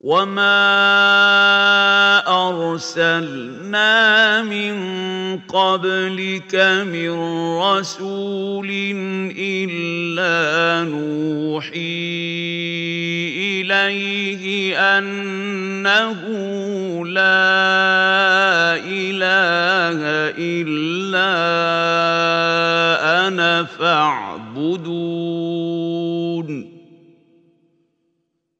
وما ارسلنا من قبلك من رسول الا نوحي اليه انه لا اله الا أنا فاعبدون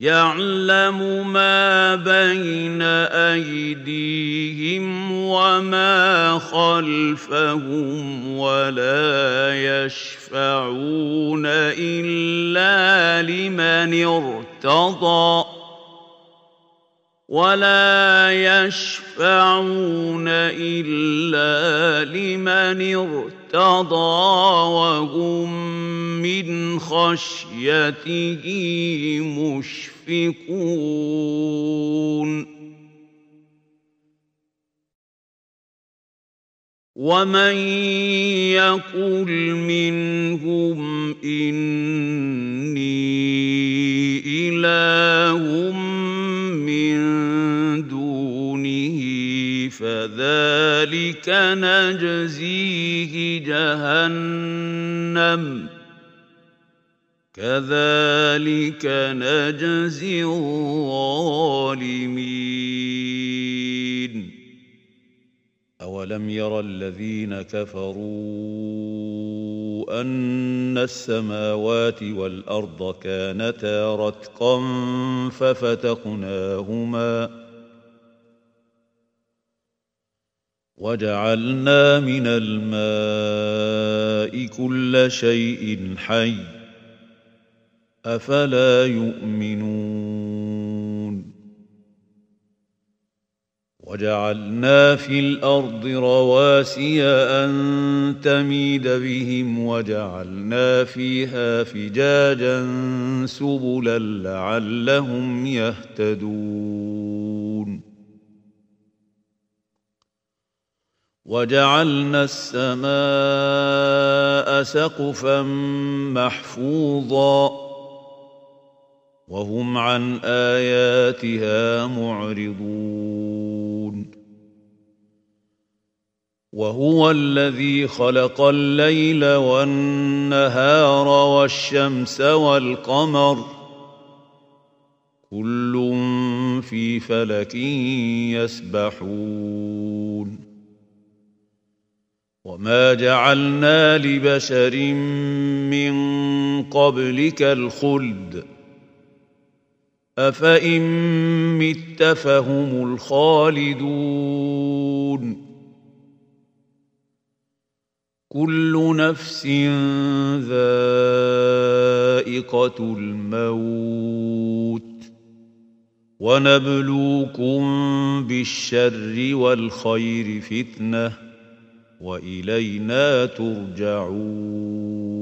يعلم ما بين أيديهم وما خلفهم ولا يشفعون إلا لمن ارتضى ولا يشفعون إلا لمن ارتضى. وهم من خشيته مشفقون. ومن يقل منهم اني فذلك نجزيه جهنم. كذلك نجزي الظالمين. أولم ير الذين كفروا أن السماوات والأرض كانتا رتقا ففتقناهما وجعلنا من الماء كل شيء حي أفلا يؤمنون وجعلنا في الأرض رواسي أن تميد بهم وجعلنا فيها فجاجا سبلا لعلهم يهتدون وجعلنا السماء سقفا محفوظا وهم عن آياتها معرضون. وهو الذي خلق الليل والنهار والشمس والقمر كل في فلك يسبحون. وما جعلنا لبشر من قبلك الخلد افان مت فهم الخالدون كل نفس ذائقه الموت ونبلوكم بالشر والخير فتنه وإلينا ترجعون.